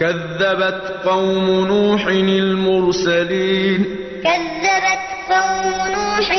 كذبت قوم نوح المرسلين. كذبت قوم نوح